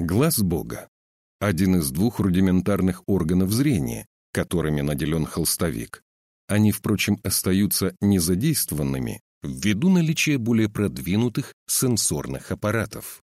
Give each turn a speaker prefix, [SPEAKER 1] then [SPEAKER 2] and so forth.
[SPEAKER 1] Глаз Бога – один из двух рудиментарных органов зрения, которыми наделен холстовик. Они, впрочем, остаются незадействованными ввиду наличия более продвинутых сенсорных аппаратов.